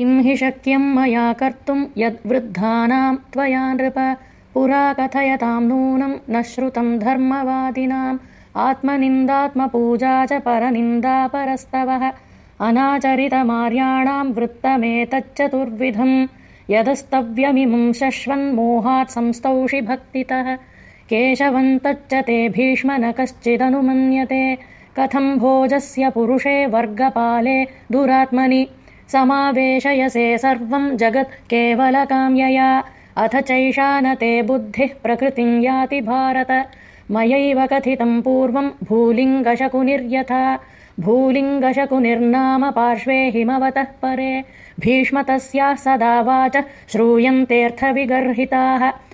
किं हि शक्यं मया कर्तुं यद्वृद्धानां त्वया नृप। पुरा कथयतां नूनं न श्रुतं धर्मवादिनाम्। आत्मनिन्दात्मपूजा च परनिन्दापरस्तवः। अनाचरितमार्याणां वृत्तमेतच्चतुर्विधम्। यदस्तव्यमिमं शश्वन्मोहात् संस्तौषि भक्तितः। केशवन्तच्च ते भीष्म न कश्चिदनुमन्यते। कथं भोजस्य पुरुषे वर्गपाले दुरात्मनि समावेशयसे सर्वं जगत् केवलकाम्यया। अथ चैषा न ते बुद्धिः प्रकृतिं याति भारत। मयैव कथितं पूर्वं भूलिङ्गशकुनिर्यथा। भूलिङ्गशकुनिर्नाम पार्श्वे हिमवतः परे। भीष्म तस्याः सदा वाच श्रूयन्तेऽर्थविगर्हिताः